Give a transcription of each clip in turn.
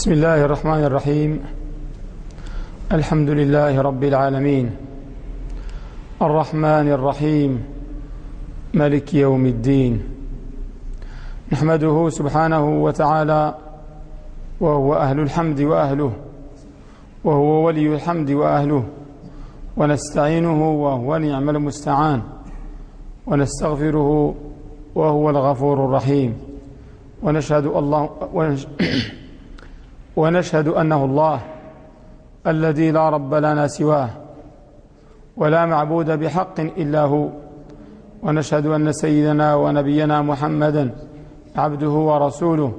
بسم الله الرحمن الرحيم. الحمد لله رب العالمين. الرحمن الرحيم. ملك يوم الدين. نحمده سبحانه وتعالى وهو أهل الحمد وأهله وهو ولي الحمد وأهله ونستعينه وهو نعم المستعان ونستغفره وهو الغفور الرحيم. ونشهد الله ونشهد أنه الله الذي لا رب لنا سواه ولا معبود بحق إلا هو. ونشهد أن سيدنا ونبينا محمدا عبده ورسوله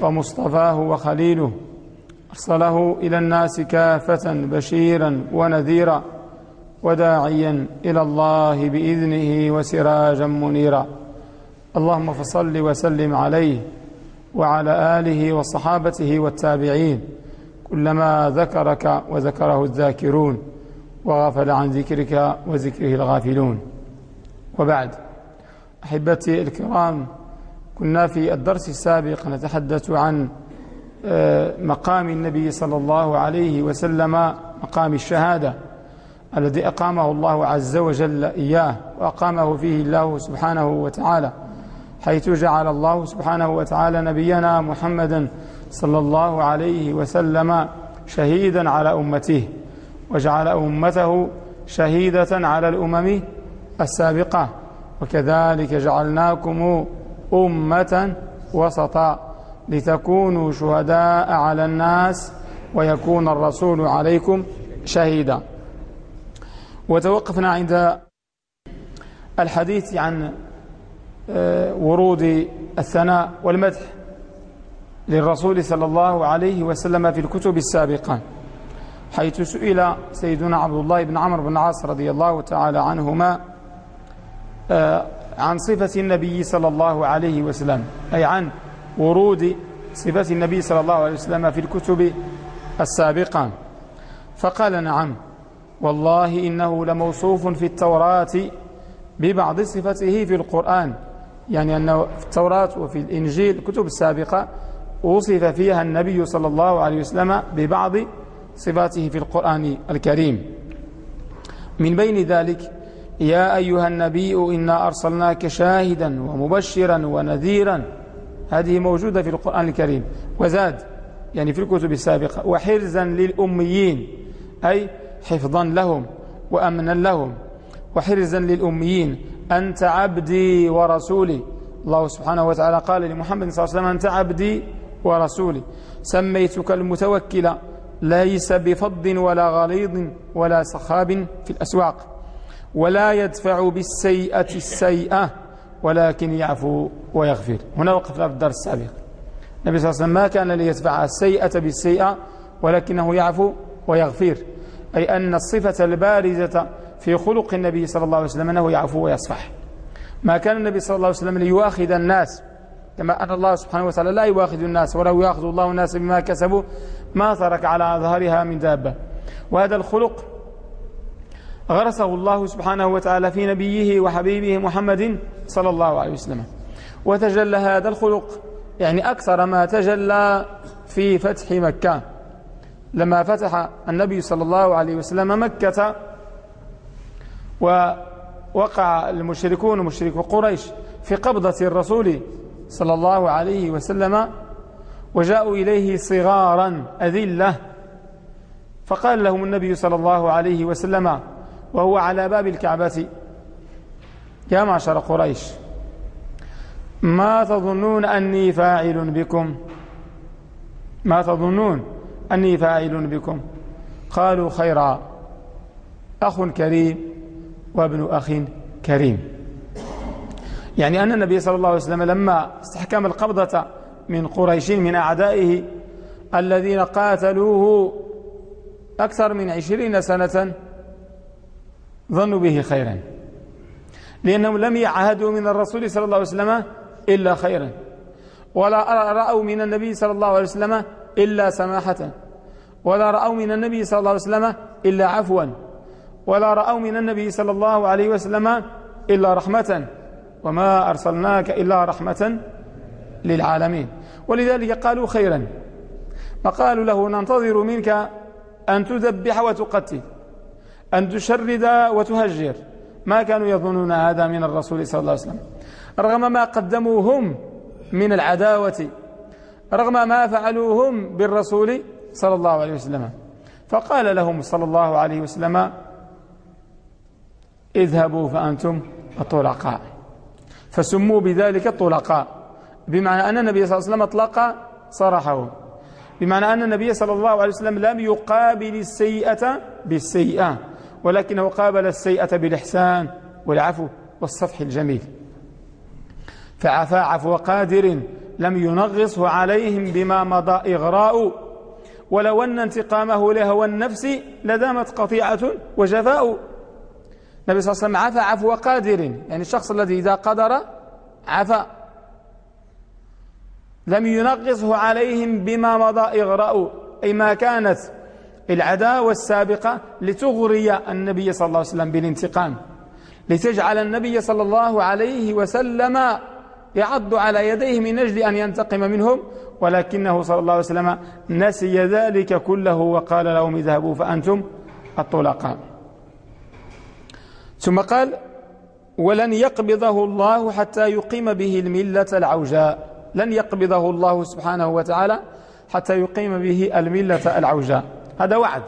ومصطفاه وخليله. أرسله إلى الناس كافة بشيرا ونذيرا وداعيا إلى الله بإذنه وسراجا منيرا. اللهم فصل وسلم عليه وعلى آله وصحابته والتابعين كلما ذكرك وذكره الذاكرون وغفل عن ذكرك وذكره الغافلون. وبعد أحبتي الكرام كنا في الدرس السابق نتحدث عن مقام النبي صلى الله عليه وسلم مقام الشهادة الذي أقامه الله عز وجل إياه وأقامه فيه الله سبحانه وتعالى. حيث جعل الله سبحانه وتعالى نبينا محمدا صلى الله عليه وسلم شهيدا على أمته وجعل أمته شهيدة على الأمم السابقة وكذلك جعلناكم أمة وسطا لتكونوا شهداء على الناس ويكون الرسول عليكم شهيدا. وتوقفنا عند الحديث عن ورود الثناء والمدح للرسول صلى الله عليه وسلم في الكتب السابقة حيث سئل سيدنا عبد الله بن عمرو بن عاص رضي الله تعالى عنهما عن صفة النبي صلى الله عليه وسلم أي عن ورود صفة النبي صلى الله عليه وسلم في الكتب السابقة. فقال نعم والله إنه لموصوف في التوراة ببعض صفته في القرآن. يعني أنه في التوراة وفي الإنجيل الكتب السابقة وصف فيها النبي صلى الله عليه وسلم ببعض صفاته في القرآن الكريم. من بين ذلك يا أيها النبي إنا أرسلناك شاهدا ومبشرا ونذيرا. هذه موجودة في القرآن الكريم. وزاد يعني في الكتب السابقة وحرزا للأميين أي حفظا لهم وأمنا لهم. وحرزا للأميين أنت عبدي ورسولي. الله سبحانه وتعالى قال لمحمد صلى الله عليه وسلم أنت عبدي ورسولي. سميتك المتوكل ليس بفض ولا غليظ ولا صخاب في الأسواق. ولا يدفع بالسيئة السيئة ولكن يعفو ويغفر. هنا وقفنا في الدرس السابق. النبي صلى الله عليه وسلم ما كان ليدفع السيئة بالسيئة ولكنه يعفو ويغفر. أي أن الصفة البارزة في خلق النبي صلى الله عليه وسلم أنه يعفو ويصفح. ما كان النبي صلى الله عليه وسلم ليؤاخذ الناس كما أن الله سبحانه وتعالى لا يؤاخذ الناس ولو يؤاخذ الله الناس بما كسبوا ما ترك على ظهرها من دابة. وهذا الخلق غرسه الله سبحانه وتعالى في نبيه وحبيبه محمد صلى الله عليه وسلم. وتجلى هذا الخلق يعني أكثر ما تجلى في فتح مكة. لما فتح النبي صلى الله عليه وسلم مكة ووقع المشركون مشرك قريش في قبضة الرسول صلى الله عليه وسلم وجاءوا إليه صغارا أذلة فقال لهم النبي صلى الله عليه وسلم وهو على باب الكعبة يا معشر قريش ما تظنون أني فاعل بكم؟ ما تظنون أني فاعل بكم؟ قالوا خيرا أخ كريم. وابن أخ كريم. يعني أن النبي صلى الله عليه وسلم لما استحكم القبضة من قريش من أعدائه الذين قاتلوه أكثر من عشرين سنة ظنوا به خيرا. لأنهم لم يعهدوا من الرسول صلى الله عليه وسلم إلا خيرا. ولا رأوا من النبي صلى الله عليه وسلم إلا سماحة. ولا رأوا من النبي صلى الله عليه وسلم إلا عفوا. ولا رأوا من النبي صلى الله عليه وسلم إلا رحمة وما أرسلناك إلا رحمة للعالمين. ولذلك قالوا خيرا. فقالوا له ننتظر منك أن تذبح وتقتل أن تشرد وتهجر. ما كانوا يظنون هذا من الرسول صلى الله عليه وسلم. رغم ما قدموا هم من العداوة رغم ما فعلوا هم بالرسول صلى الله عليه وسلم. فقال لهم صلى الله عليه وسلم اذهبوا فأنتم الطلقاء. فسموا بذلك الطلقاء بمعنى أن النبي صلى الله عليه وسلم أطلق صرحه. بمعنى أن النبي صلى الله عليه وسلم لم يقابل السيئة بالسيئة ولكنه قابل السيئة بالإحسان والعفو والصفح الجميل. فعفى عفو قادر لم ينغصه عليهم بما مضى إغراء. ولو أن انتقامه لهوى النفس لدامت قطيعة وجفاء. النبي صلى الله عليه وسلم عفى عفو قادر. يعني الشخص الذي إذا قدر عفى لم ينغصه عليهم بما مضى إغراء أي ما كانت العداوة السابقة لتغري النبي صلى الله عليه وسلم بالانتقام. لتجعل النبي صلى الله عليه وسلم يعض على يديه من أجل أن ينتقم منهم. ولكنه صلى الله عليه وسلم نسي ذلك كله وقال لهم اذهبوا فأنتم الطلقاء. ثم قال ولن يقبضه الله حتى يقيم به الملة العوجاء. لن يقبضه الله سبحانه وتعالى حتى يقيم به الملة العوجاء. هذا وعد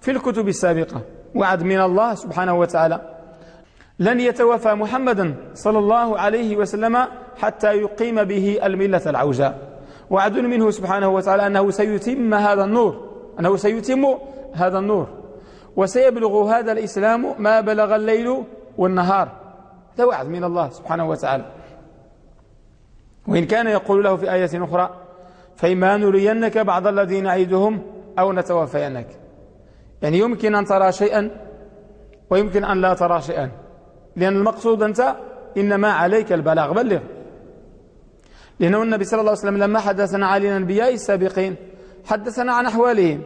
في الكتب السابقة وعد من الله سبحانه وتعالى. لن يتوفى محمدا صلى الله عليه وسلم حتى يقيم به الملة العوجاء. وعد منه سبحانه وتعالى أنه سيتم هذا النور أنه سيتم هذا النور. وسيبلغ هذا الإسلام ما بلغ الليل والنهار. هذا وعد من الله سبحانه وتعالى. وإن كان يقول له في آية أخرى فإما نرينك بعض الذين نعيدهم أو نتوفينك. يعني يمكن أن ترى شيئا ويمكن أن لا ترى شيئا. لأن المقصود أنت إنما عليك البلاغ. بلغ. لأنه النبي صلى الله عليه وسلم لما حدثنا عن الأنبياء السابقين حدثنا عن أحوالهم.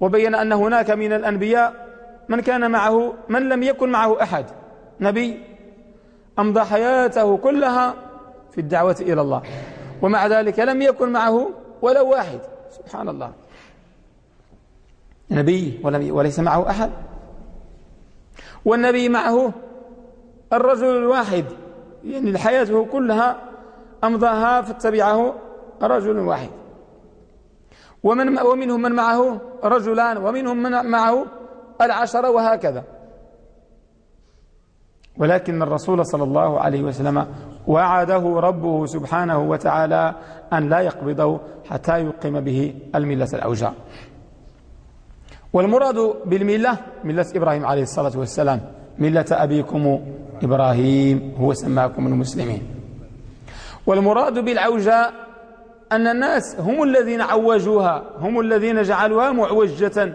وبين أن هناك من الأنبياء من كان معه من لم يكن معه أحد. نبي أمضى حياته كلها في الدعوة إلى الله. ومع ذلك لم يكن معه ولا واحد. سبحان الله. نبي وليس معه أحد. والنبي معه الرجل الواحد. يعني حياته كلها أمضاها فاتبعه رجل واحد. ومن ومنهم من معه رجلان ومنهم من معه العشرة وهكذا. ولكن الرسول صلى الله عليه وسلم وعده ربه سبحانه وتعالى أن لا يقبضه حتى يقيم به الملة الأوجاع. والمراد بالملة ملة إبراهيم عليه الصلاة والسلام. ملة أبيكم إبراهيم هو سماكم المسلمين. والمراد بالعوجاء أن الناس هم الذين عوجوها هم الذين جعلوها معوجة.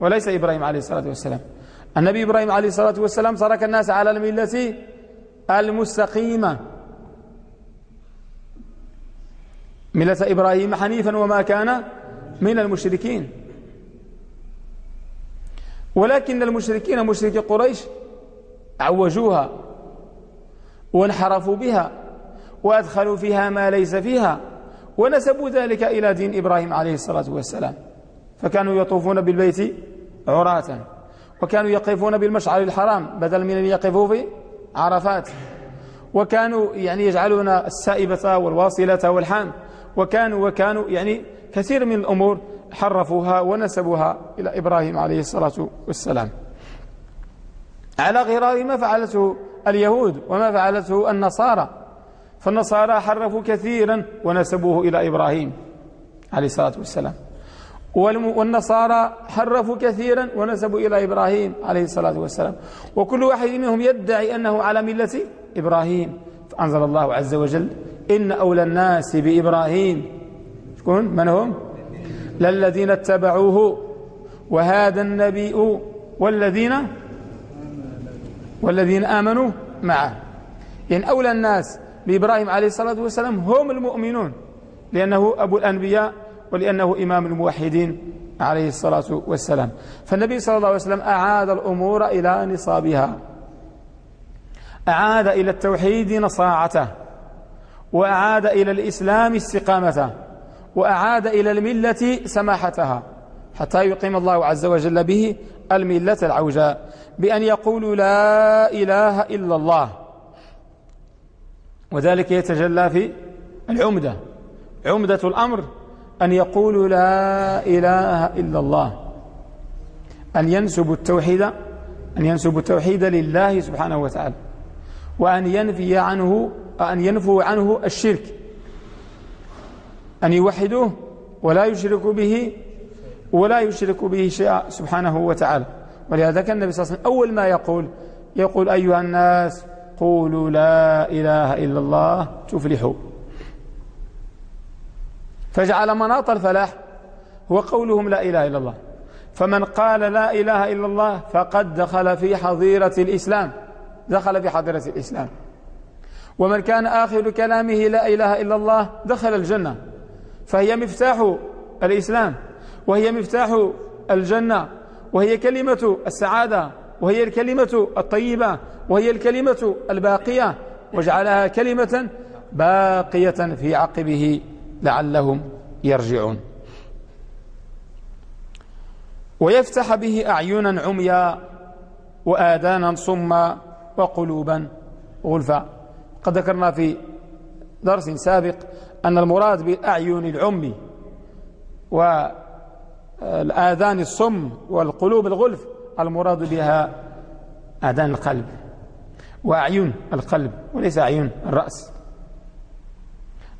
وليس إبراهيم عليه الصلاة والسلام. النبي إبراهيم عليه الصلاة والسلام ترك الناس على الملة المستقيمة. ملة إبراهيم حنيفا وما كان من المشركين. ولكن المشركين مشركي قريش عوجوها وانحرفوا بها وأدخلوا فيها ما ليس فيها. ونسبوا ذلك إلى دين إبراهيم عليه الصلاة والسلام. فكانوا يطوفون بالبيت عراة وكانوا يقفون بالمشعر الحرام بدل من أن يقفوا في عرفات. وكانوا يعني يجعلون السائبة والواصلة والحام. وكانوا وكانوا يعني كثير من الأمور حرفوها ونسبوها إلى إبراهيم عليه الصلاة والسلام. على غرار ما فعلته اليهود وما فعلته النصارى. فالنصارى حرفوا كثيرا ونسبوه إلى إبراهيم عليه الصلاة والسلام. والنصارى حرفوا كثيرا ونسبوا إلى إبراهيم عليه الصلاة والسلام. وكل واحد منهم يدعي أنه على ملة إبراهيم. فأنزل الله عز وجل إن أولى الناس بإبراهيم. شكون؟ من هم؟ للذين اتبعوه. وهذا النبي والذين والذين آمنوا معه. يعني أولى الناس بإبراهيم عليه الصلاة والسلام هم المؤمنون لأنه أبو الأنبياء ولأنه إمام الموحدين عليه الصلاة والسلام. فالنبي صلى الله عليه وسلم أعاد الأمور إلى نصابها أعاد إلى التوحيد نصاعته وأعاد إلى الإسلام استقامته وأعاد إلى الملة سماحتها حتى يقيم الله عز وجل به الملة العوجاء بأن يقولوا لا إله إلا الله. وذلك يتجلى في العمدة. عمدة الأمر أن يقولوا لا إله إلا الله أن ينسبوا التوحيد أن ينسبوا التوحيد لله سبحانه وتعالى وأن ينفي عنه أن ينفوا عنه الشرك أن يوحدوه ولا يشركوا به ولا يشرك به شيئا سبحانه وتعالى. ولهذا كان النبي صلى الله عليه وسلم أول ما يقول يقول أيها الناس قولوا لا إله إلا الله تفلحوا. فجعل مناط الفلاح هو قولهم لا إله إلا الله. فمن قال لا إله إلا الله فقد دخل في حظيرة الإسلام. دخل في حظيرة الإسلام. ومن كان آخر كلامه لا إله إلا الله دخل الجنة. فهي مفتاح الإسلام وهي مفتاح الجنة وهي كلمة السعادة وهي الكلمة الطيبة وهي الكلمة الباقية وجعلها كلمة باقية في عقبه لعلهم يرجعون. ويفتح به أعينا عميا وآذانا صما وقلوبا. غلفا قد ذكرنا في درس سابق أن المراد بالأعين العمي والآذان الصم والقلوب الغلف المراد بها آذان القلب وأعين القلب وليس أعين الرأس.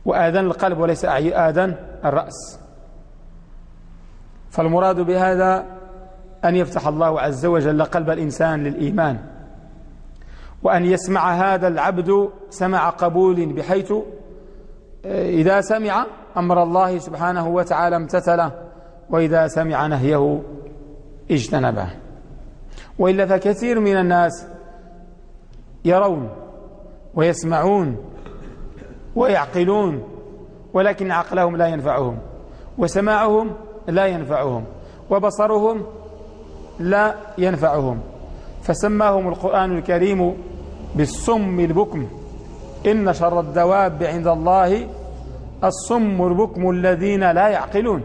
وآذان القلب وليس آذان الرأس. فالمراد بهذا أن يفتح الله عز وجل قلب الإنسان للإيمان وأن يسمع هذا العبد سمع قبول بحيث إذا سمع أمر الله سبحانه وتعالى امتثله وإذا سمع نهيه اجتنبه. وإلا فكثير من الناس يرون ويسمعون ويعقلون ولكن عقلهم لا ينفعهم وسماعهم لا ينفعهم وبصرهم لا ينفعهم. فسماهم القرآن الكريم بالصم البكم. إن شر الدواب عند الله الصم البكم الذين لا يعقلون.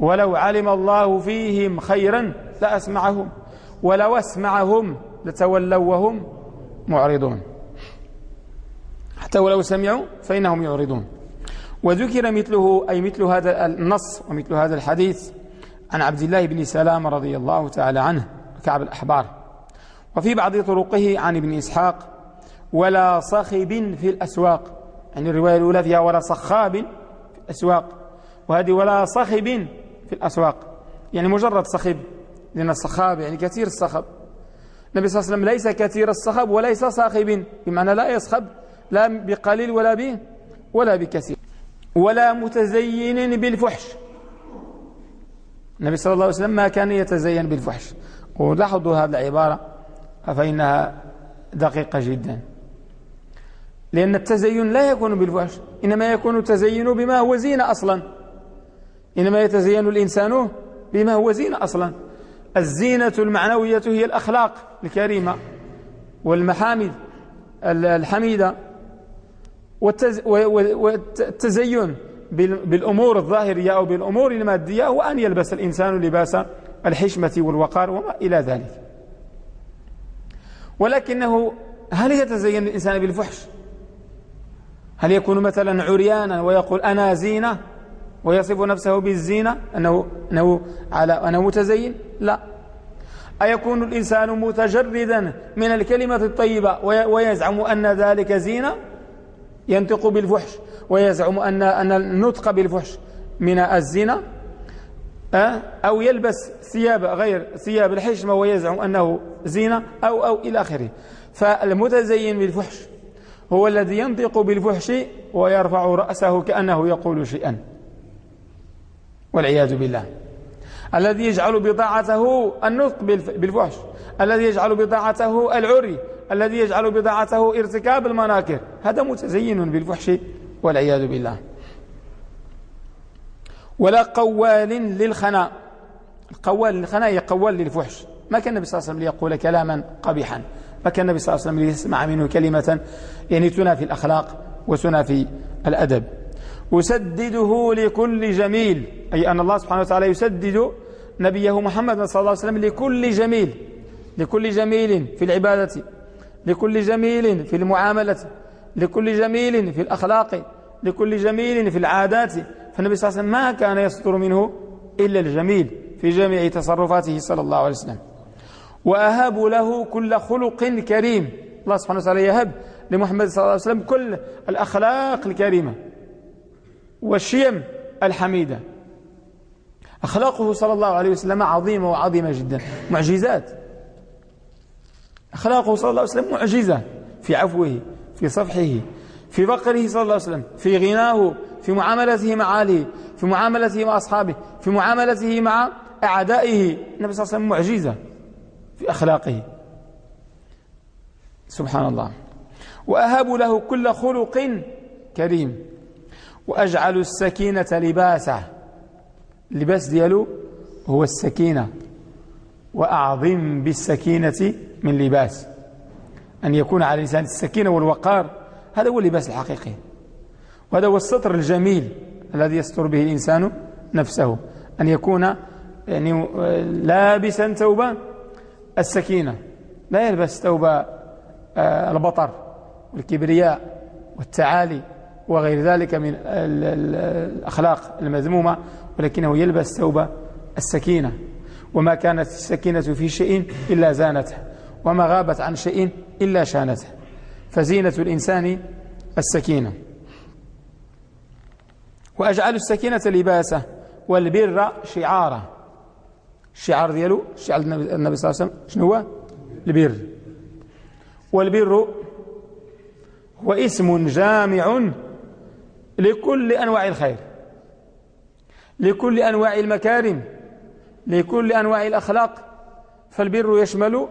ولو علم الله فيهم خيرا لأسمعهم. ولو أسمعهم لتولوا وهم معرضون. حتى ولو سمعوا فإنهم يعرضون. وذكر مثله أي مثل هذا النص ومثل هذا الحديث عن عبد الله بن سلام رضي الله تعالى عنه كعب الأحبار. وفي بعض طرقه عن ابن إسحاق ولا صخب في الأسواق. يعني الرواية الأولى فيها ولا صخاب في الأسواق. وهذه ولا صخب في الأسواق. يعني مجرد صخب لأن الصخاب يعني كثير الصخب. النبي صلى الله عليه وسلم ليس كثير الصخب وليس صاخب بمعنى لا يصخب لا بقليل ولا به ولا بكثير. ولا متزين بالفحش. النبي صلى الله عليه وسلم ما كان يتزين بالفحش. ولاحظوا هذه العبارة فإنها دقيقة جدا. لأن التزين لا يكون بالفحش إنما يكون التزين بما هو زينة أصلا. إنما يتزين الإنسان بما هو زينة أصلا. الزينة المعنوية هي الأخلاق الكريمة والمحامد الحميدة والتزين بالأمور الظاهرية أو بالأمور المادية هو أن يلبس الإنسان لباس الحشمة والوقار وما إلى ذلك. ولكنه هل يتزين الإنسان بالفحش؟ هل يكون مثلا عريانا ويقول أنا زينة؟ ويصف نفسه بالزينة أنه, أنه, على أنه متزين؟ لا. أيكون الإنسان متجردا من الكلمة الطيبة ويزعم أن ذلك زينة؟ ينطق بالفحش. ويزعم أن أن النطق بالفحش من الزنا. أو يلبس ثياب غير ثياب الحشمة ويزعم أنه زينة أو أو إلى آخره. فالمتزين بالفحش هو الذي ينطق بالفحش ويرفع رأسه كأنه يقول شيئا. والعياذ بالله. الذي يجعل بضاعته النطق بالفحش. الذي يجعل بضاعته العري. الذي يجعل بضاعته ارتكاب المناكر. هذا متزين بالفحش والعياذ بالله. ولا قوال للخناء القوال للخناء هي قوال للفحش. ما كان النبي صلى الله عليه وسلم ليقول كلاما قبيحا. ما كان النبي صلى الله عليه وسلم ليسمع منه كلمة. يعني تنافي الأخلاق وتنافي الأدب. أسدده لكل جميل. أي أن الله سبحانه وتعالى يسدد نبيه محمد صلى الله عليه وسلم لكل جميل. لكل جميل في العبادة. لكل جميل في المعاملة. لكل جميل في الأخلاق. لكل جميل في العادات. فالنبي صلى الله عليه وسلم ما كان يصدر منه إلا الجميل في جميع تصرفاته صلى الله عليه وسلم. وأهب له كل خلق كريم. الله سبحانه وتعالى يهب لمحمد صلى الله عليه وسلم كل الأخلاق الكريمة. والشيم الحميدة. أخلاقه صلى الله عليه وسلم عظيمة وعظيمة جدا. معجزات. أخلاقه صلى الله عليه وسلم معجزة في عفوه في صفحه في فقره صلى الله عليه وسلم في غناه في معاملته مع آله في معاملته مع أصحابه في معاملته مع أعدائه. النبي صلى الله عليه وسلم معجزة في أخلاقه. سبحان الله. وأهب له كل خلق كريم. وأجعل السكينة لباسه. اللباس ديالو هو السكينة. وأعظم بالسكينة من لباس. أن يكون على الإنسان السكينة والوقار هذا هو اللباس الحقيقي. وهذا هو السطر الجميل الذي يستر به الإنسان نفسه. أن يكون يعني لابسا ثوب السكينة. لا يلبس ثوب آه، البطر والكبرياء والتعالي. وغير ذلك من الأخلاق المذمومة ولكنه يلبس ثوب السكينة. وما كانت السكينة في شيء إلا زانته وما غابت عن شيء إلا شانته. فزينة الإنسان السكينة. وأجعل السكينة لباسه والبر شعاره. الشعار ديالو شعار النبي صلى الله عليه وسلم. شنو هو؟ البر. والبر هو اسم جامع لكل أنواع الخير لكل أنواع المكارم لكل أنواع الأخلاق فالبر يشمل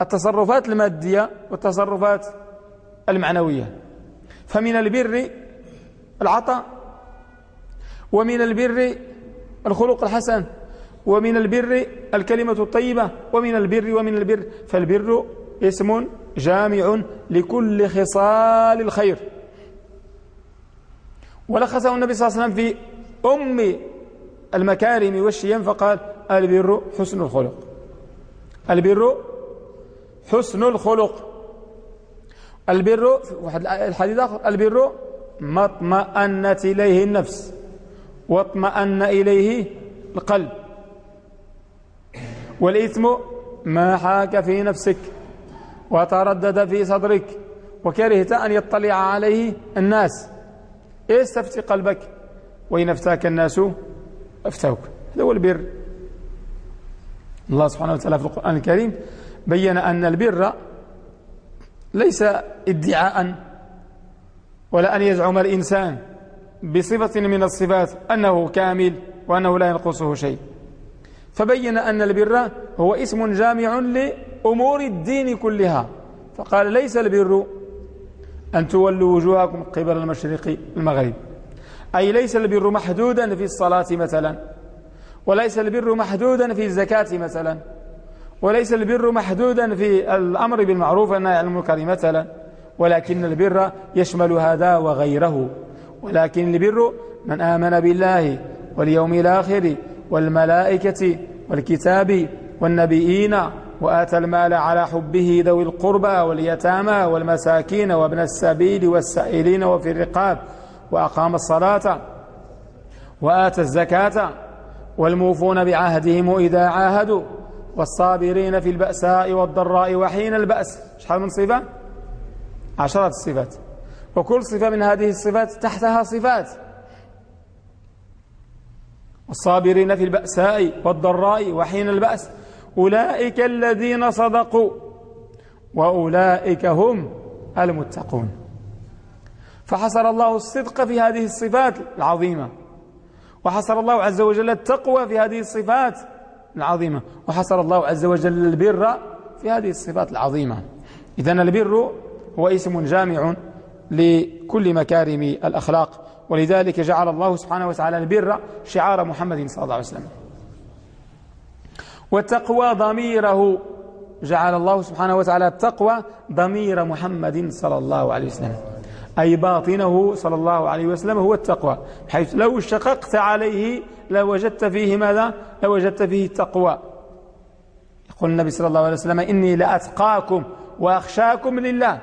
التصرفات المادية والتصرفات المعنوية. فمن البر العطاء ومن البر الخلق الحسن ومن البر الكلمة الطيبة ومن البر ومن البر. فالبر اسم جامع لكل خصال الخير. ولخصه النبي صلى الله عليه وسلم في أم المكارم والشيم فقال البر حسن الخلق. البر حسن الخلق. البر الحديث آخر البر ما اطمأنت إليه النفس واطمأن إليه القلب. والإثم ما حاك في نفسك وتردد في صدرك وكرهت أن يطلع عليه الناس. استفتي قلبك. وإن أفتاك الناس أفتوك. هذا هو البر. الله سبحانه وتعالى في القرآن الكريم بين أن البر ليس ادعاء ولا أن يزعم الإنسان بصفة من الصفات أنه كامل وأنه لا ينقصه شيء. فبين أن البر هو اسم جامع لأمور الدين كلها. فقال ليس البر أن تولوا وجوهكم قبل المشرق المغرب أي ليس البر محدودا في الصلاة مثلا وليس البر محدودا في الزكاة مثلا وليس البر محدودا في الأمر بالمعروف والنهي عن المنكر مثلا ولكن البر يشمل هذا وغيره. ولكن البر من آمن بالله واليوم الآخر والملائكة والكتاب والنبيين وآتى المال على حبه ذوي القربى واليتامى والمساكين وابن السبيل والسائلين وفي الرقاب وأقام الصلاة وآتى الزكاة والموفون بعهدهم إذا عاهدوا والصابرين في البأساء والضراء وحين البأس. شحال من صفة؟ عشرة صفات. وكل صفة من هذه الصفات تحتها صفات. والصابرين في البأساء والضراء وحين البأس. أولئك الذين صدقوا وأولئك هم المتقون. فحصر الله الصدق في هذه الصفات العظيمة. وحصر الله عز وجل التقوى في هذه الصفات العظيمة. وحصر الله عز وجل البر في هذه الصفات العظيمة. إذن البر هو اسم جامع لكل مكارم الأخلاق. ولذلك جعل الله سبحانه وتعالى البر شعار محمد صلى الله عليه وسلم. والتقوى ضميره. جعل الله سبحانه وتعالى التقوى ضمير محمد صلى الله عليه وسلم. أي باطنه صلى الله عليه وسلم هو التقوى. حيث لو شققت عليه لوجدت فيه ماذا؟ لوجدت فيه التقوى يقول النبي صلى الله عليه وسلم إني لأتقاكم وأخشاكم لله.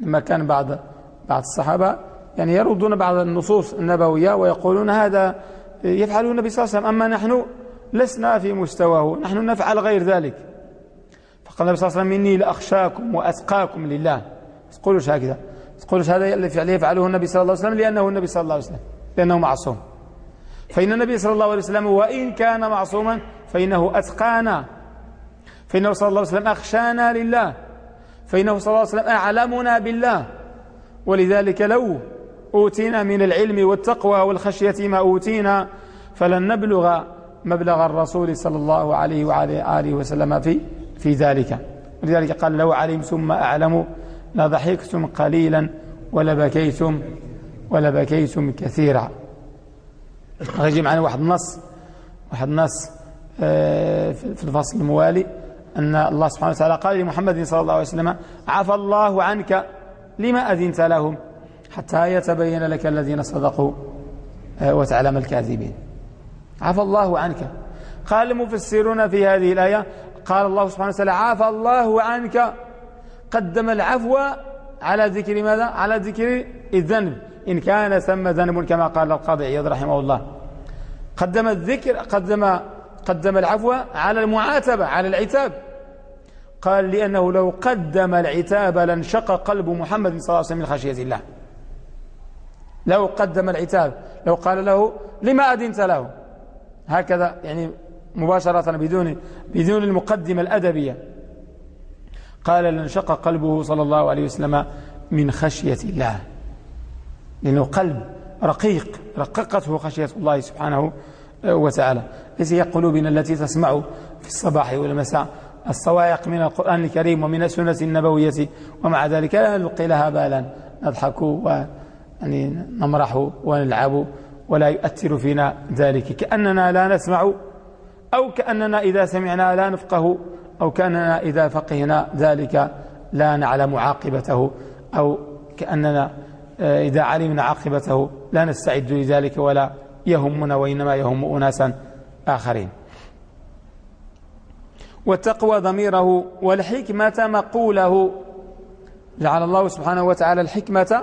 لما كان بعض بعض الصحابة يعني يردون بعض النصوص النبوية ويقولون هذا يفعله النبي صلى الله عليه وسلم. أما نحن لسنا في مستواه. نحن نفعل غير ذلك. فقال النبي صلى الله عليه وسلم إني لأخشاكم وأتقاكم لله. تقولوش هكذا. تقولوش هذا اللي يفعله النبي صلى الله عليه وسلم لأنه النبي صلى الله عليه وسلم لأنه معصوم. فإن النبي صلى الله عليه وسلم وإن كان معصوما فإنه أتقانا. فإنه صلى الله عليه وسلم أخشانا لله. فإنه صلى الله عليه وسلم أعلمنا بالله. ولذلك لو أوتينا من العلم والتقوى والخشية ما أوتينا فلن نبلغ مبلغ الرسول صلى الله عليه وعلى آله وسلم في في ذلك. ولذلك قال لو علمتم ما أعلم لضحكتم قليلا ولبكيتم ولبكيتم كثيرا. غيجي معنا واحد النص واحد النص آه، في الفصل الموالي أن الله سبحانه وتعالى قال لمحمد صلى الله عليه وسلم عفى الله عنك لما أذنت لهم حتى يتبين لك الذين صدقوا. آه، وتعلم الكاذبين. عفى الله عنك. قال المفسرون في هذه الآية قال الله سبحانه وتعالى عفى الله عنك. قدم العفو على ذكر ماذا؟ على ذكر الذنب. إن كان ثم ذنب كما قال القاضي عياض رحمه الله. قدم الذكر قدم قدم العفو على المعاتبة على العتاب. قال لأنه لو قدم العتاب لانشق قلب محمد صلى الله عليه وسلم من خشية الله. لو قدم العتاب لو قال له لما أدنت له؟ هكذا يعني مباشرة بدون بدون المقدمة الأدبية. قال لانشق قلبه صلى الله عليه وسلم من خشية الله. لأنه قلب رقيق رققته خشية الله سبحانه وتعالى. ليس هي قلوبنا التي تسمع في الصباح والمساء. الصواعق من القرآن الكريم ومن السنة النبوية ومع ذلك لا نلقي لها بالا. نضحك و يعني ونلعب ولا يؤثر فينا ذلك. كأننا لا نسمع أو كأننا إذا سمعنا لا نفقه أو كأننا إذا فقهنا ذلك لا نعلم عاقبته أو كأننا آه، إذا علمنا عاقبته لا نستعد لذلك ولا يهمنا وإنما يهم أناسا آخرين. والتقوى ضميره والحكمة مقوله. جعل الله سبحانه وتعالى الحكمة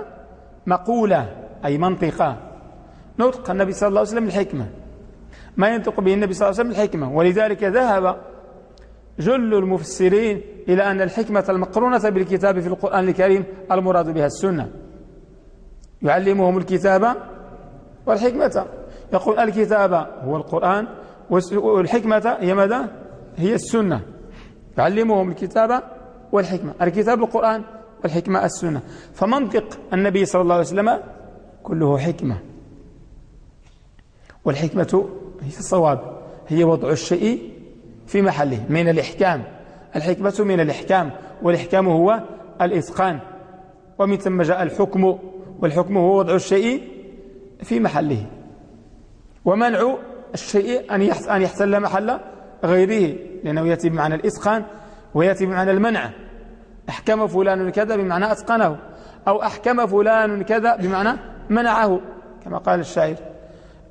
مقولة أي منطقة. نطق النبي صلى الله عليه وسلم الحكمة. ما ينطق به النبي صلى الله عليه وسلم الحكمة. ولذلك ذهب جل المفسرين إلى أن الحكمة المقرونة بالكتاب في القرآن الكريم المراد بها السنة. يعلمهم الكتاب والحكمة. يقول الكتاب هو القرآن والحكمة هي ماذا؟ هي السنة. يعلمهم الكتاب والحكمة. الكتاب القرآن والحكمة السنة. فمنطق النبي صلى الله عليه وسلم كله حكمة. والحكمة هي الصواب هي وضع الشيء في محله من الإحكام. الحكمة من الإحكام والإحكام هو الإتقان. ومن ثم جاء الحكم والحكم هو وضع الشيء في محله. ومنع الشيء أن يحتل محل غيره لأنه يأتي بمعنى الإتقان ويأتي بمعنى المنع. أحكم فلان كذا بمعنى أتقنه أو أحكم فلان كذا بمعنى منعه كما قال الشاعر.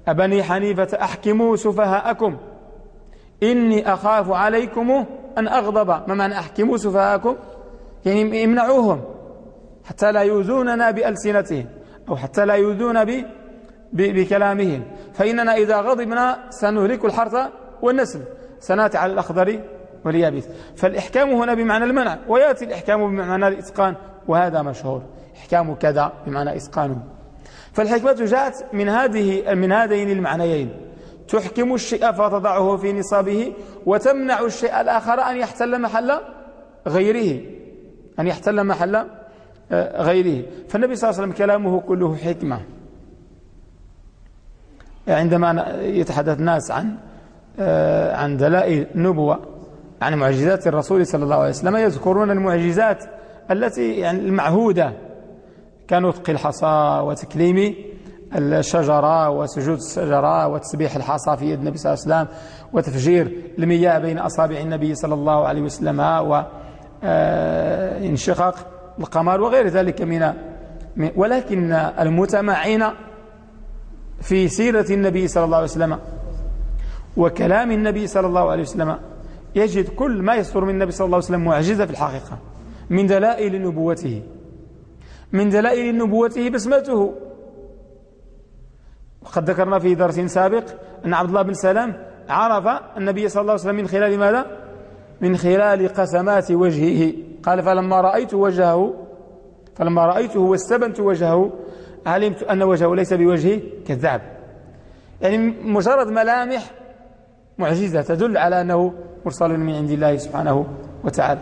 أبني حنيفة أحكموا سفهاءكم. إني أخاف عليكم أن أغضب. ما معنى أحكموا سفهاءكم؟ يعني امنعوهم حتى لا يؤذوننا بألسنتهم أو حتى لا يؤذون بكلامهم. فإننا إذا غضبنا سنهلك الحرث والنسل. سنأتي على الأخضر واليابس. فالإحكام هنا بمعنى المنع. ويأتي الإحكام بمعنى الإتقان. وهذا مشهور. إحكام كذا بمعنى إتقانه. فالحكمة جاءت من هذه من هذين المعنيين. تحكم الشيء فتضعه في نصابه وتمنع الشيء الآخر أن يحتل محل غيره. أن يحتل محل آه، غيره. فالنبي صلى الله عليه وسلم كلامه كله حكمة. عندما يتحدث الناس عن آه، عن دلائل النبوة عن معجزات الرسول صلى الله عليه وسلم يذكرون المعجزات التي يعني المعهودة. كنطق الحصى وتكليم الشجرة وسجود الشجرة وتسبيح الحصى في يد النبي صلى الله عليه وسلم وتفجير المياه بين أصابع النبي صلى الله عليه وسلم وانشقاق والقمر وغير ذلك من ولكن المتمعن في سيرة النبي صلى الله عليه وسلم وكلام النبي صلى الله عليه وسلم يجد كل ما يصدر من النبي صلى الله عليه وسلم معجزة في الحقيقة من دلائل نبوته. من دلائل نبوته بسمته وقد ذكرنا في درس سابق أن عبد الله بن سلام عرف النبي صلى الله عليه وسلم من خلال ماذا؟ من خلال قسمات وجهه. قال فلما رأيت وجهه فلما رأيته واستبنت وجهه علمت أن وجهه ليس بوجه كذاب يعني مجرد ملامح معجزة تدل على أنه مرسل من عند الله سبحانه وتعالى.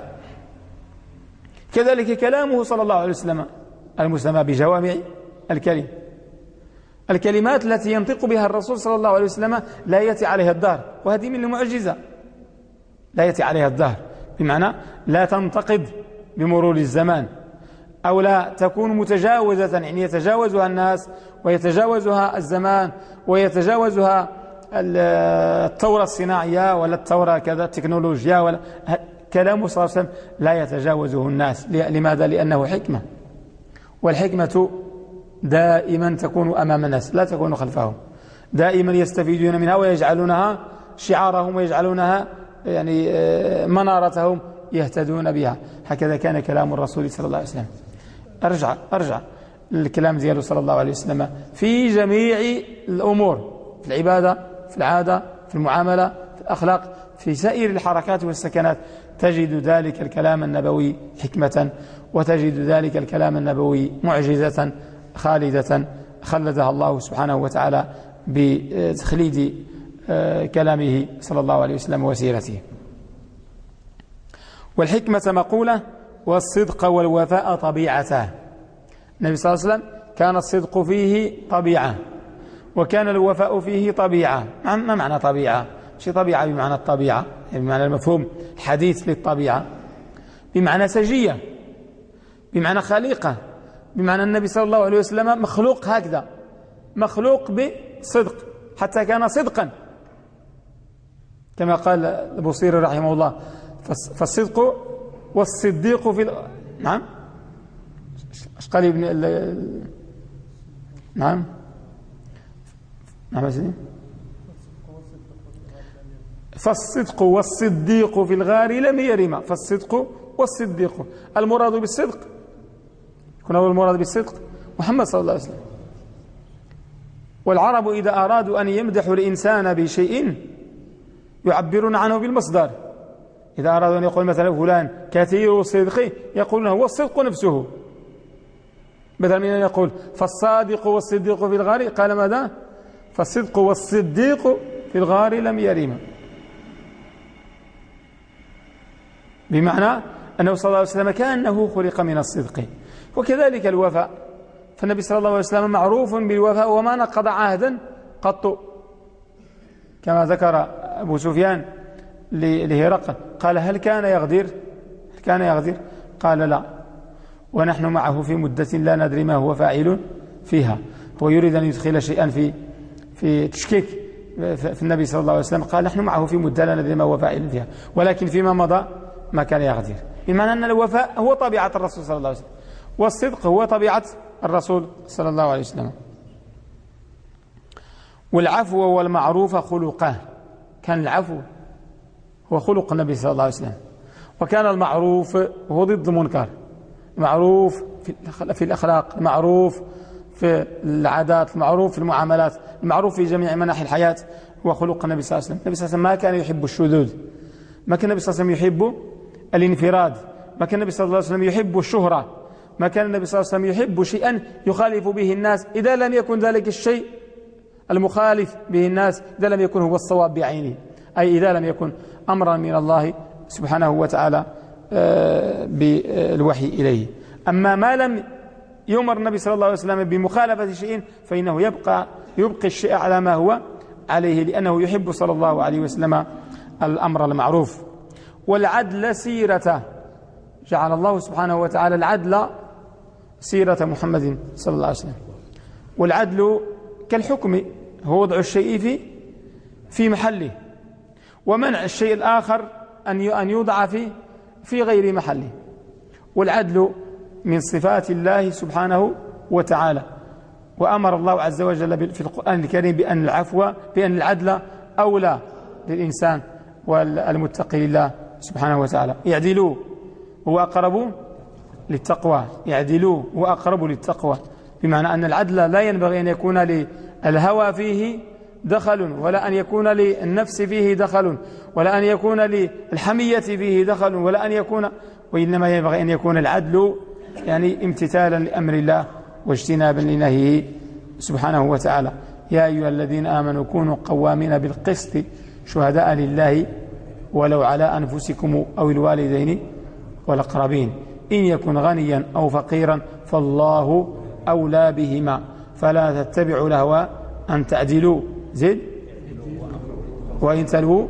كذلك كلامه صلى الله عليه وسلم. المسمى بجوامع الكلم. الكلمات التي ينطق بها الرسول صلى الله عليه وسلم لا يأتي عليها الدهر وهذه من المعجزة. لا يأتي عليها الدهر بمعنى لا تنتقد بمرور الزمان أو لا تكون متجاوزة يعني يتجاوزها الناس ويتجاوزها الزمان ويتجاوزها الثورة الصناعية ولا الثورة كذا التكنولوجيا ولا كلامه صلى الله عليه وسلم لا يتجاوزه الناس. لماذا؟ لأنه حكمة. والحكمة دائما تكون أمام الناس لا تكون خلفهم. دائما يستفيدون منها ويجعلونها شعارهم ويجعلونها يعني آه، منارتهم يهتدون بها. هكذا كان كلام الرسول صلى الله عليه وسلم. أرجع أرجع الكلام دياله صلى الله عليه وسلم. في جميع الأمور في العبادة في العادة في المعاملة في الأخلاق في سائر الحركات والسكنات تجد ذلك الكلام النبوي حكمة وتجد ذلك الكلام النبوي معجزة خالدة خلدها الله سبحانه وتعالى بتخليد آه، كلامه صلى الله عليه وسلم وسيرته. والحكمة مقولة والصدق والوفاء طبيعته النبي صلى الله عليه وسلم كان الصدق فيه طبيعة وكان الوفاء فيه طبيعة. ما معنى طبيعة؟ شيء طبيعة بمعنى الطبيعة يعني بمعنى المفهوم حديث للطبيعة. بمعنى سجية. بمعنى خليقة بمعنى النبي صلى الله عليه وسلم مخلوق هكذا مخلوق بصدق حتى كان صدقا. كما قال البصيري رحمه الله فالصدق والصديق في نعم؟ إيش قال ابن نعم؟ نعم سيدي. فالصدق والصديق في الغار لم يرما فالصدق والصديق المراد بالصدق كنا هو المراد بالصدق محمد صلى الله عليه وسلم. والعرب إذا أرادوا أن يمدحوا الإنسان بشيء يعبرون عنه بالمصدر. إذا أرادوا أن يقول مثلا فلان كثير الصدق يقولون هو الصدق نفسه. بدل من أن يقول فالصادق والصديق في الغار قال ماذا؟ فالصدق والصديق في الغار لم يرم. بمعنى أنه صلى الله عليه وسلم كأنه خلق من الصدق. وكذلك الوفاء. فالنبي صلى الله عليه وسلم معروف بالوفاء وما نقض عهدا قط. كما ذكر أبو سفيان لهرقل قال هل كان يغدر هل كان يغدر قال لا. ونحن معه في مدة لا ندري ما هو فاعل فيها. هو يريد أن يدخل شيئا في في تشكيك. في النبي صلى الله عليه وسلم قال نحن معه في مدة لا ندري ما هو فاعل فيها ولكن فيما مضى ما كان يغدر بمعنى أن الوفاء هو طبيعة الرسول صلى الله عليه وسلم. والصدق هو طبيعة الرسول صلى الله عليه وسلم. والعفو والمعروف خلقان كان العفو هو خلق النبي صلى الله عليه وسلم. وكان المعروف هو ضد المنكر. معروف في الأخلاق معروف في العادات المعروف في المعاملات المعروف في جميع مناحي الحياة. هو خلق النبي صلى الله عليه وسلم. النبي صلى الله عليه وسلم ما كان يحب الشذوذ. ما كان النبي صلى الله عليه وسلم يحب الانفراد. ما كان النبي صلى الله عليه وسلم يحب الشهرة. ما كان النبي صلى الله عليه وسلم يحب شيئا يخالف به الناس إذا لم يكن ذلك الشيء المخالف به الناس إذا لم يكن هو الصواب بعينه. أي إذا لم يكن أمرا من الله سبحانه وتعالى آه، بالوحي إليه. أما ما لم يؤمر النبي صلى الله عليه وسلم بمخالفة شيء فإنه يبقى يبقي الشيء على ما هو عليه لأنه يحب صلى الله عليه وسلم الأمر المعروف. والعدل سيرته. جعل الله سبحانه وتعالى العدل سيرة محمد صلى الله عليه وسلم. والعدل كالحكم هو وضع الشيء في في محله. ومنع الشيء الآخر أن أن يوضع في في غير محله. والعدل من صفات الله سبحانه وتعالى. وأمر الله عز وجل في القرآن الكريم بأن العفو بأن العدل أولى للإنسان والمتقي لله سبحانه وتعالى. يعدلوا هو أقرب للتقوى يعدلوا هو أقرب للتقوى. بمعنى أن العدل لا ينبغي أن يكون للهوى فيه دخل ولا أن يكون للنفس فيه دخل ولا أن يكون للحمية فيه دخل ولا أن يكون وإنما ينبغي أن يكون العدل يعني امتثالا لأمر الله واجتنابا لنهيه سبحانه وتعالى. يا أيها الذين آمنوا كونوا قوامين بالقسط شهداء لله ولو على أنفسكم أو الوالدين والأقربين. إن يكن غنيا أو فقيرا فالله أولى بهما. فلا تتبعوا الهوى أن تعدلوا. زد؟ وإن تلووا؟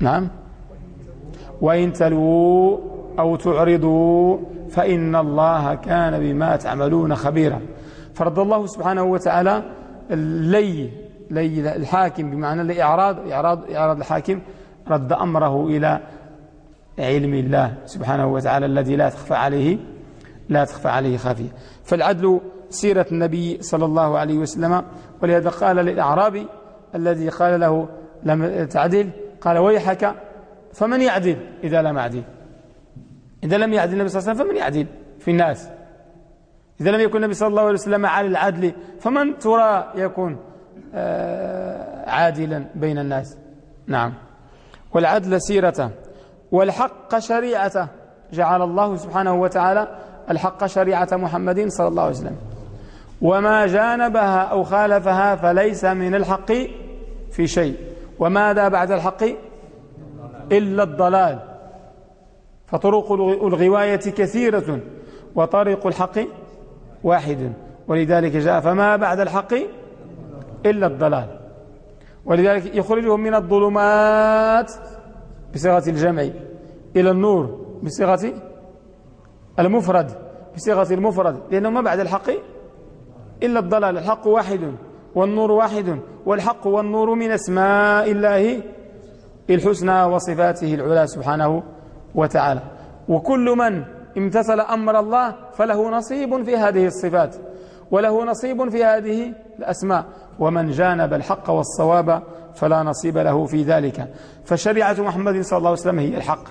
نعم. وإن تلووا أو تعرضوا فإن الله كان بما تعملون خبيرا. فرد الله سبحانه وتعالى لي لي الحاكم بمعنى الإعراض إعراض, إعراض الحاكم رد أمره إلى علم الله سبحانه وتعالى الذي لا تخفى عليه لا تخفى عليه خافية. فالعدل سيرة النبي صلى الله عليه وسلم ولهذا قال للأعرابي الذي قال له لم تعدل قال ويحك فمن يعدل؟ إذا لم أعدل إذا لم يعدل النبي صلى الله عليه وسلم فمن يعدل في الناس؟ إذا لم يكن النبي صلى الله عليه وسلم على العدل فمن ترى يكون آه، عادلا بين الناس؟ نعم. والعدل سيرته والحق شريعته. جعل الله سبحانه وتعالى الحق شريعة محمد صلى الله عليه وسلم. وما جانبها أو خالفها فليس من الحق في شيء. وماذا بعد الحق؟ إلا الضلال. فطرق الغواية كثيرة وطريق الحق واحد. ولذلك جاء فما بعد الحق إلا الضلال. ولذلك يخرجهم من الظلمات بصيغة الجمع إلى النور بصيغة المفرد بصيغة المفرد لأنه ما بعد الحق إلا الضلال الحق واحد والنور واحد والحق والنور من أسماء الله الحسنى وصفاته العلى سبحانه وتعالى. وكل من امتثل أمر الله فله نصيب في هذه الصفات وله نصيب في هذه الأسماء. ومن جانب الحق والصواب فلا نصيب له في ذلك. فشريعة محمد صلى الله عليه وسلم هي الحق.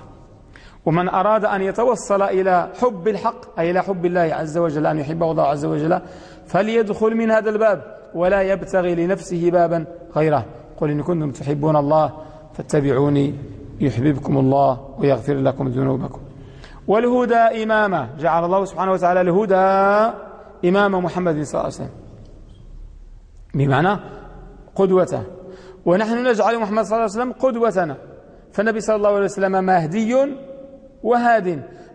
ومن أراد أن يتوصل إلى حب الحق أي إلى حب الله عز وجل أن يحبه الله عز وجل فليدخل من هذا الباب ولا يبتغي لنفسه بابا غيره. قل إن كنتم تحبون الله فاتبعوني يحببكم الله ويغفر لكم ذنوبكم. والهدى إماما جعل الله سبحانه وتعالى الهدى إمام محمد صلى الله عليه وسلم. بمعنى قدوته. ونحن نجعل محمد صلى الله عليه وسلم قدوتنا. فالنبي صلى الله عليه وسلم مهدي وهاد.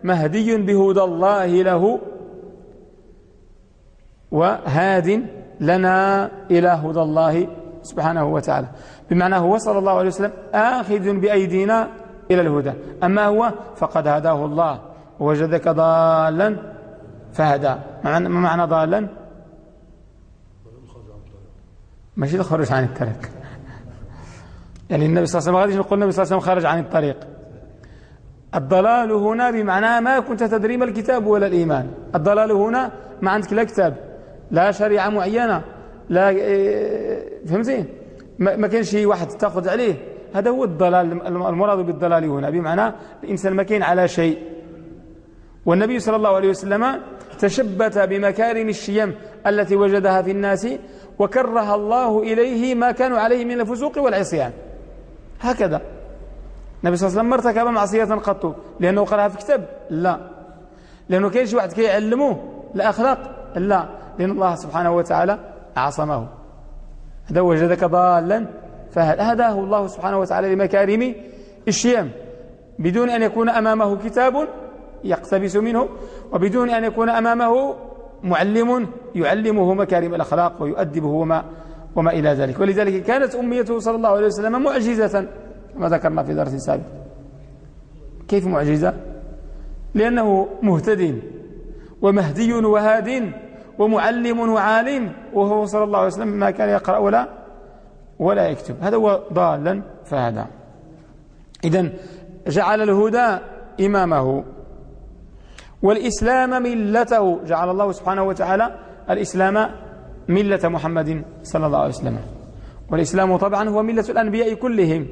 مهدي بهدى الله له وهاد لنا إلى هدى الله سبحانه وتعالى. بمعنى هو صلى الله عليه وسلم آخذ بأيدينا إلى الهدى. أما هو فقد هداه الله. ووجدك ضالا فهدى. معنى ضالا؟ ماشي الخروج عن الطريق يعني النبي صلى الله عليه وسلم غاديش نقول النبي صلى الله عليه وسلم خرج عن الطريق. الضلال هنا بمعنى ما كنت تدري ما الكتاب ولا الإيمان. الضلال هنا ما عندك لا كتاب لا شريعة معينة لا إيه، فهمتي؟ ما كانش شي واحد تاخذ عليه. هذا هو الضلال المراد بالضلال هنا. بمعنى الإنسان ما كاين على شيء. والنبي صلى الله عليه وسلم تشبت بمكارم الشيم التي وجدها في الناس وكره الله إليه ما كانوا عليه من الفسوق والعصيان. هكذا. النبي صلى الله عليه وسلم ارتكب معصية قط. لأنه قرأها في كتاب. لا. لأنه كاين شي واحد كيعلموه الأخلاق. لا. لأن الله سبحانه وتعالى عصمه هذا وجدك ضالا. فهداه الله سبحانه وتعالى لمكارم الشيم بدون أن يكون أمامه كتاب يقتبس منه وبدون أن يكون أمامه معلم يعلمه مكارم الأخلاق ويؤدبه وما, وما إلى ذلك. ولذلك كانت أميته صلى الله عليه وسلم معجزة كما ذكرنا في درس سابق. كيف معجزة؟ لأنه مهتد ومهدي وهاد ومعلم وعالم وهو صلى الله عليه وسلم ما كان يقرأ ولا ولا يكتب. هذا هو ضالا فهذا. إذا جعل الهدى إمامه. والإسلام ملته. جعل الله سبحانه وتعالى الإسلام ملة محمد صلى الله عليه وسلم. والإسلام طبعا هو ملة الأنبياء كلهم.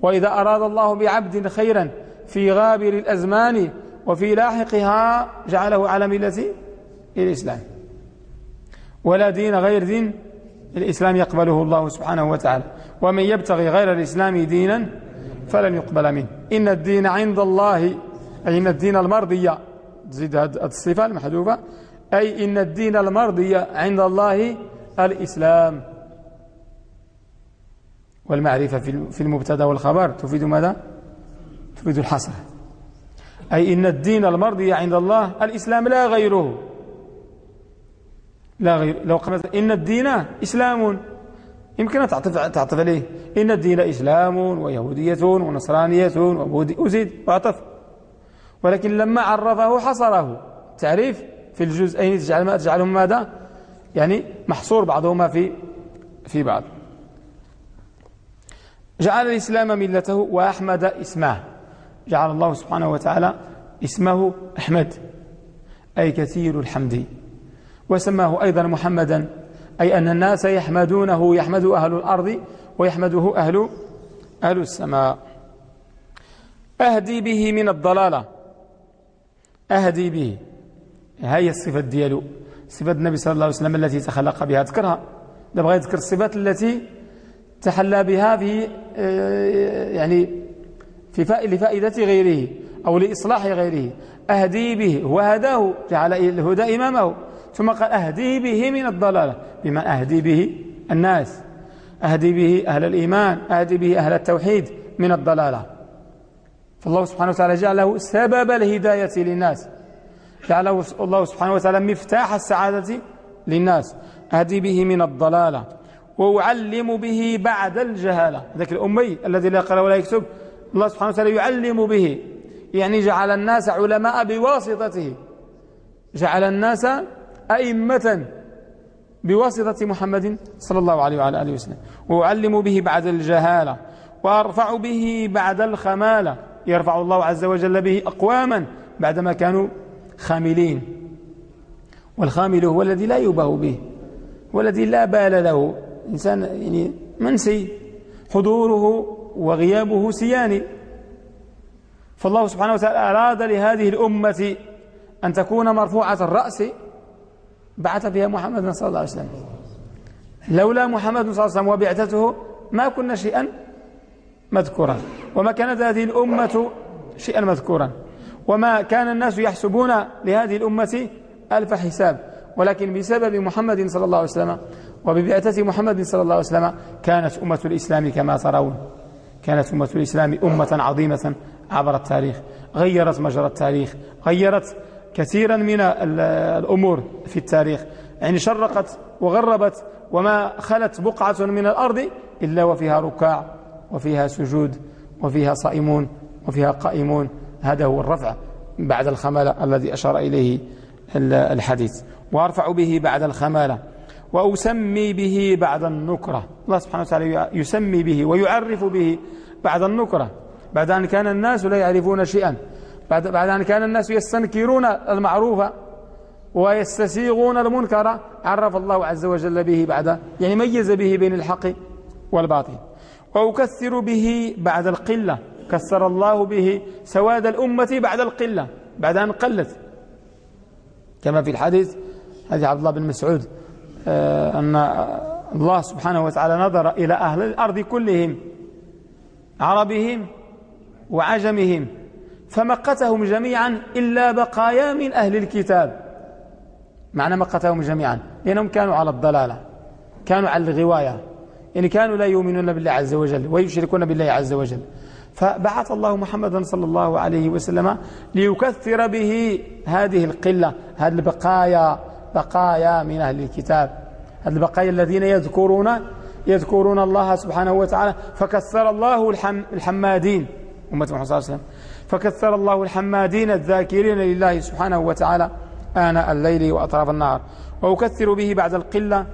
وإذا أراد الله بعبد خيرا في غابر الأزمان وفي لاحقها جعله على ملة الإسلام. ولا دين غير دين الإسلام يقبله الله سبحانه وتعالى. ومن يبتغي غير الإسلام دينا فلن يقبل منه. إن الدين عند الله أي إن الدين المرضية تزيد هذه الصفة المحذوفة. أي إن الدين المرضية عند الله الإسلام. والمعرفة في المبتدأ والخبر. تفيد ماذا؟ تفيد الحصر. أي إن الدين المرضي عند الله الإسلام لا غيره. لا غير لو قلت إن الدين إسلام يمكن أن تعطف, تعطف عليه. إن الدين إسلام ويهودية ونصرانية وزيد وعطف ولكن لما عرفه حصره. تعريف في الجزئين تجعل ما تجعلهم ماذا؟ يعني محصور بعضهما في في بعض. جعل الإسلام ملته وأحمد اسمه جعل الله سبحانه وتعالى إسمه أحمد أي كثير الحمد. وسماه أيضا محمدا أي أن الناس يحمدونه يحمد أهل الأرض ويحمده أهل أهل السماء. أهدي به من الضلالة. أهدي به. هاي الصفة ديالو صفة النبي صلى الله عليه وسلم التي تخلق بها. ذكرها دابا يذكر الصفات التي تحلى بها في آه، يعني في لفائدة غيره أو لإصلاح غيره. أهدي به. وهداه جعل الهدى إمامه. ثم قال أهدي به من الضلالة. بما أهدي به الناس. أهدي به أهل الإيمان. أهدي به أهل التوحيد من الضلالة. فالله سبحانه وتعالى جعله سبب الهداية للناس. جعله الله سبحانه وتعالى مفتاح السعادة للناس. أهدي به من الضلالة. وأعلم به بعد الجهالة. ذاك الأمي الذي لا يقرأ ولا يكتب الله سبحانه وتعالى يعلم به. يعني جعل الناس علماء بواسطته. جعل الناس أئمة بواسطة محمد صلى الله عليه وعلى آله وسلم. وأعلم به بعد الجهالة. وأرفع به بعد الخمالة. يرفع الله عز وجل به أقواما بعدما كانوا خاملين. والخامل هو الذي لا يباه به والذي لا بال له. إنسان يعني منسي حضوره وغيابه سيان. فالله سبحانه وتعالى أراد لهذه الأمة أن تكون مرفوعة الرأس بعث فيها محمد صلى الله عليه وسلم. لولا محمد صلى الله عليه وسلم وبعثته ما كنا شيئا مذكورا. وما كانت هذه الأمة شيئا مذكورا. وما كان الناس يحسبون لهذه الأمة ألف حساب. ولكن بسبب محمد صلى الله عليه وسلم وببعثة محمد صلى الله عليه وسلم كانت أمة الإسلام كما ترون. كانت أمة الإسلام أمة عظيمة عبر التاريخ غيرت مجرى التاريخ غيرت كثيرا من الأمور في التاريخ. يعني شرقت وغربت وما خلت بقعة من الأرض إلا وفيها ركاع. وفيها سجود وفيها صائمون وفيها قائمون. هذا هو الرفع بعد الخمالة الذي أشار إليه الحديث. وأرفع به بعد الخمالة وأسمي به بعد النكرة. الله سبحانه وتعالى يسمي به ويعرف به بعد النكرة. بعد أن كان الناس لا يعرفون شيئا. بعد, بعد أن كان الناس يستنكرون المعروف ويستسيغون المنكر عرف الله عز وجل به بعد يعني ميز به بين الحق والباطل. وأكثر به بعد القلة كسر الله به سواد الأمة بعد القلة بعد أن قلت. كما في الحديث حديث عبد الله بن مسعود آه، أن الله سبحانه وتعالى نظر إلى أهل الأرض كلهم عربهم وعجمهم فمقتهم جميعا إلا بقايا من أهل الكتاب. معنى مقتهم جميعا؟ لأنهم كانوا على الضلالة كانوا على الغواية. يعني كانوا لا يؤمنون بالله عز وجل ويشركون بالله عز وجل. فبعث الله محمدا صلى الله عليه وسلم ليكثر به هذه القلة هذه البقايا بقايا من أهل الكتاب. هذه البقايا الذين يذكرون يذكرون الله سبحانه وتعالى. فكثر الله الحمادين. أمة محمد صلى الله عليه وسلم. فكثر الله الحمادين الذاكرين لله سبحانه وتعالى آناء الليل وأطراف النهار. وأكثر به بعد القلة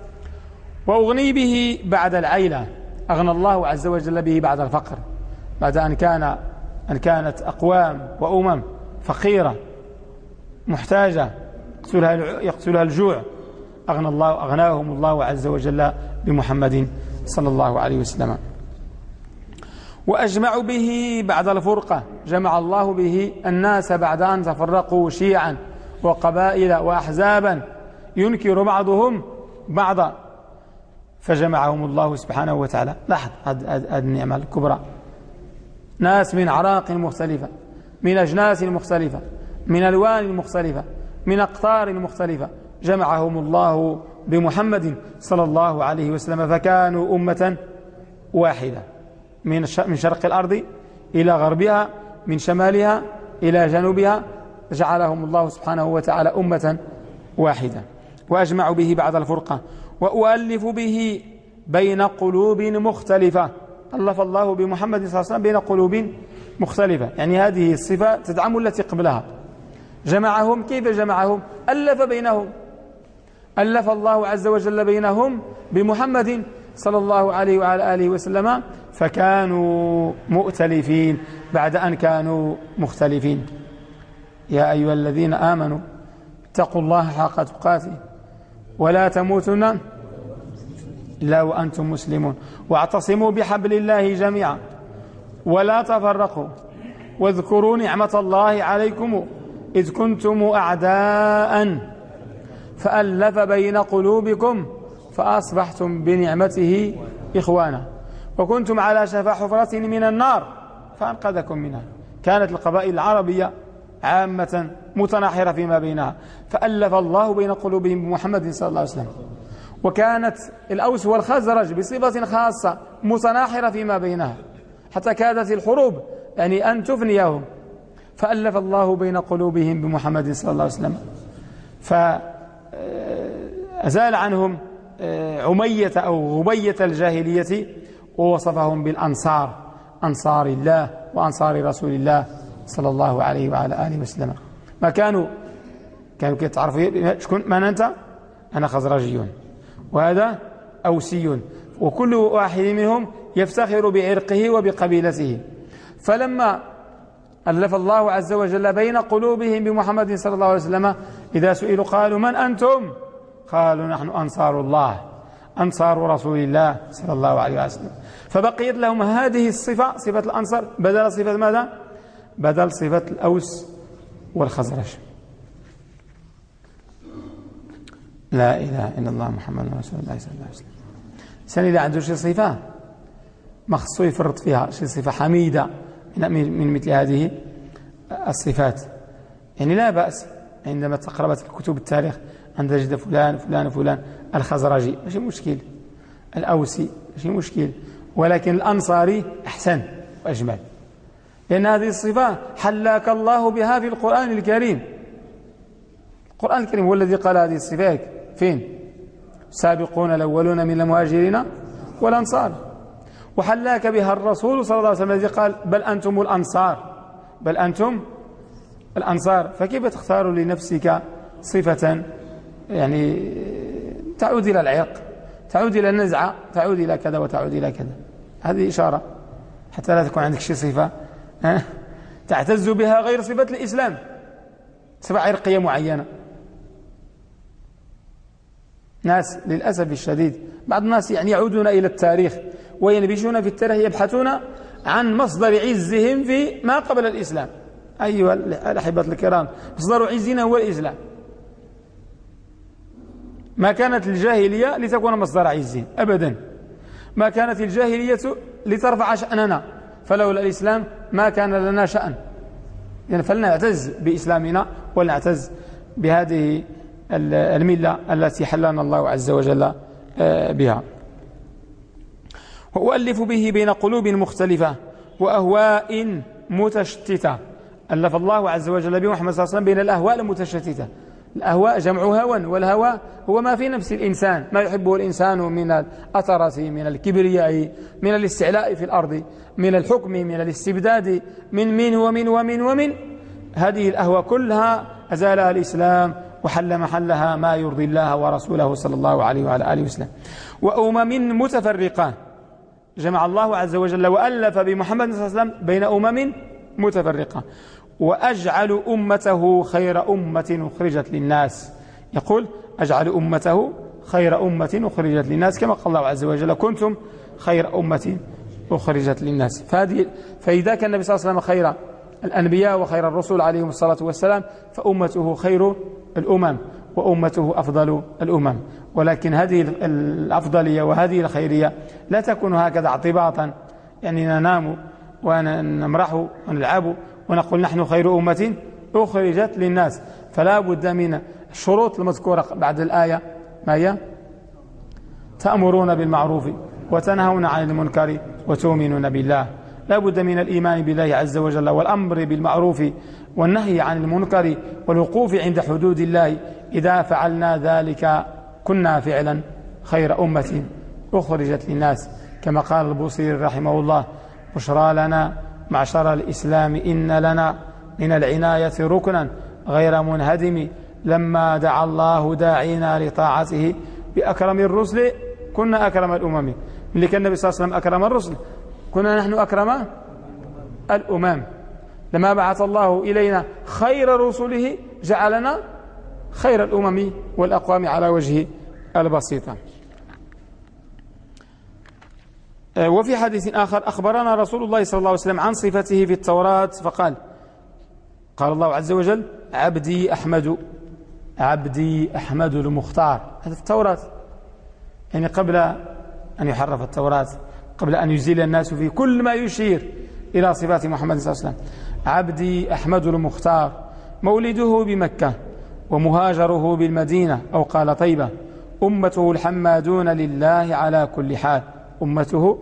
وأغني به بعد العيلة. أغنى الله عز وجل به بعد الفقر. بعد أن كان أن كانت أقوام وأمم فقيرة محتاجة يقتلها, الجوع. أغنى الله أغناهم الله عز وجل بمحمد صلى الله عليه وسلم. وأجمع به بعد الفرقة. جمع الله به الناس بعد أن تفرقوا شيعا وقبائل وأحزابا. ينكر بعضهم بعضا. فجمعهم الله سبحانه وتعالى. لاحظ هذه النعمة الكبرى. ناس من عراق مختلفة من أجناس مختلفة من ألوان مختلفة من أقطار مختلفة. جمعهم الله بمحمد صلى الله عليه وسلم فكانوا أمة واحدة من من شرق الأرض إلى غربها من شمالها إلى جنوبها. جعلهم الله سبحانه وتعالى أمة واحدة. وأجمع به بعد الفرقة وأؤلف به بين قلوب مختلفة. ألف الله بمحمد صلى الله عليه وسلم بين قلوب مختلفة. يعني هذه الصفة تدعم التي قبلها. جمعهم كيف جمعهم؟ ألف بينهم. ألف الله عز وجل بينهم بمحمد صلى الله عليه وعلى آله وسلم فكانوا مؤتلفين بعد أن كانوا مختلفين. يا أيها الذين آمنوا اتقوا الله حق تقاته. ولا تموتن إلا وأنتم مسلمون. واعتصموا بحبل الله جميعا. ولا تفرقوا. واذكروا نعمة الله عليكم إذ كنتم أعداء. فألف بين قلوبكم فأصبحتم بنعمته إخوانا. وكنتم على شفا حفرة من النار فأنقذكم منها. كانت القبائل العربية عامة متناحرة فيما بينها. فألف الله بين قلوبهم بمحمد صلى الله عليه وسلم. وكانت الأوس والخزرج بصفة خاصة متناحرة فيما بينها. حتى كادت الحروب يعني أن تفنيهم. فألف الله بين قلوبهم بمحمد صلى الله عليه وسلم. فأزال عنهم آه، عمية أو غبية الجاهلية ووصفهم بالأنصار. أنصار الله وأنصار رسول الله. صلى الله عليه وعلى آله وسلم. ما كانوا؟ كانوا كيتعرفوا شكون؟ من أنت؟ أنا خزرجي وهذا أوسي وكل واحد منهم يفتخر بعرقه وبقبيلته. فلما ألف الله عز وجل بين قلوبهم بمحمد صلى الله عليه وسلم إذا سئلوا قالوا من أنتم؟ قالوا نحن أنصار الله أنصار رسول الله صلى الله عليه وسلم. فبقيت لهم هذه الصفة صفة الأنصار. بدل صفة ماذا؟ بدل صفة الأوس والخزرج. لا إله إلا الله محمد رسول الله صلى الله عليه وسلم. الإنسان إذا عنده شي صفة ما خصو يفرط فيها شي صفة حميدة من مثل هذه الصفات. يعني لا بأس عندما تقربت الكتب التاريخ أن تجد فلان فلان فلان الخزرجي. ماشي مشكل. الأوسي ماشي مشكل. ولكن الأنصاري أحسن وأجمل. لأن هذه الصفة حلاك الله بها في القرآن الكريم. القرآن الكريم هو الذي قال هذه الصفات فين؟ سابقون الأولون من المهاجرين والأنصار. وحلاك بها الرسول صلى الله عليه وسلم الذي قال بل أنتم الأنصار. بل أنتم الأنصار. فكيف تختار لنفسك صفة؟ يعني تعود إلى العرق. تعود إلى النزعة. تعود إلى كذا وتعود إلى كذا. هذه إشارة. حتى لا تكون عندك شي صفة. تعتز بها غير صفة الإسلام. صفة عرقية معينة. ناس للأسف الشديد بعض الناس يعني يعودون إلى التاريخ وينبشون في التاريخ يبحثون عن مصدر عزهم في ما قبل الإسلام. أيها الأحبة الكرام مصدر عزنا هو الإسلام. ما كانت الجاهلية لتكون مصدر عز أبدا. ما كانت الجاهلية لترفع شأننا فلولا الإسلام ما كان لنا شأن. يعني فلنعتز بإسلامنا ولنعتز بهذه الملة التي حلنا الله عز وجل آه، بها. وأؤلف به بين قلوب مختلفة وأهواء متشتتة. ألف الله عز وجل بمحمد صلى الله عليه وسلم بين الأهواء المتشتتة. الأهواء جمع هوى والهوى هو ما في نفس الإنسان. ما يحبه الإنسان من الأثرة من الكبرياء من الاستعلاء في الأرض من الحكم من الاستبداد من من ومن ومن ومن. هذه الأهواء كلها أزالها الإسلام وحل محلها ما يرضي الله ورسوله صلى الله عليه وعلى آله وسلم. وأمم متفرقة جمع الله عز وجل وألف بمحمد صلى الله عليه وسلم بين أمم متفرقة وأجعل أمته خير أمة أخرجت للناس. يقول أجعل أمته خير أمة أخرجت للناس كما قال الله عز وجل كنتم خير أمة أخرجت للناس. فهذه فإذا كان النبي صلى الله عليه وسلم خير الأنبياء وخير الرسل عليهم الصلاة والسلام فأمته خير الأمم وأمته أفضل الأمم. ولكن هذه الأفضلية وهذه الخيرية لا تكون هكذا اعتباطا. يعني ننام ونمرح ونلعب ونقول نحن خير أمة أخرجت للناس. فلا بد من الشروط المذكورة بعد الآية. ما هي؟ تأمرون بالمعروف وتنهون عن المنكر وتؤمنون بالله. لا بد من الإيمان بالله عز وجل والأمر بالمعروف والنهي عن المنكر والوقوف عند حدود الله. إذا فعلنا ذلك كنا فعلا خير أمة أخرجت للناس. كما قال البوصيري رحمه الله بشرى لنا معشر الإسلام إن لنا من العناية ركنا غير منهدم لما دعا الله داعينا لطاعته بأكرم الرسل كنا أكرم الأمم. اللي كان النبي صلى الله عليه وسلم أكرم الرسل. كنا نحن أكرم الأمم. لما بعث الله إلينا خير رسله جعلنا خير الأمم والأقوام على وجه البسيطة. وفي حديث آخر أخبرنا رسول الله صلى الله عليه وسلم عن صفته في التوراة فقال قال الله عز وجل عبدي أحمد عبدي أحمد المختار. هذا في التوراة. يعني قبل أن يحرف التوراة قبل أن يزيل الناس في كل ما يشير إلى صفات محمد صلى الله عليه وسلم. عبدي أحمد المختار. مولده بمكة ومهاجره بالمدينة أو قال طيبة أمته الحمادون لله على كل حال. أمته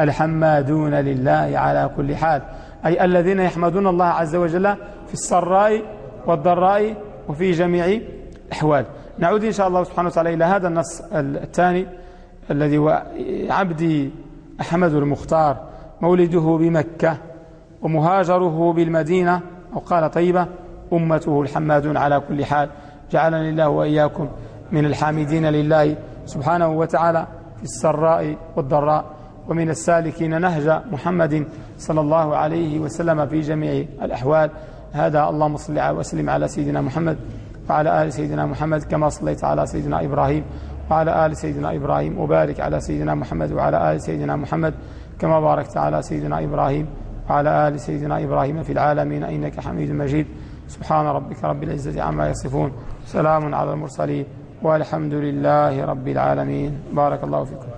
الحمادون لله على كل حال. أي الذين يحمدون الله عز وجل في السراء والضراء وفي جميع الأحوال. نعود إن شاء الله سبحانه وتعالى إلى هذا النص الثاني الذي هو عبدي أحمد المختار مولده بمكة ومهاجره بالمدينة. أو قال طيبة أمته الحمادون على كل حال. جعلني الله وإياكم من الحامدين لله سبحانه وتعالى. في السراء والضراء ومن السالكين نهج محمد صلى الله عليه وسلم في جميع الأحوال. هذا اللهم صل وسلم على سيدنا محمد وعلى آل سيدنا محمد كما صليت على سيدنا إبراهيم وعلى آل سيدنا إبراهيم وبارك على سيدنا محمد وعلى آل سيدنا محمد كما باركت على سيدنا إبراهيم وعلى آل سيدنا إبراهيم في العالمين. إنك حميد مجيد. سبحان ربك رب العزة عما يصفون. سلام على المرسلين. والحمد لله رب العالمين. بارك الله فيكم.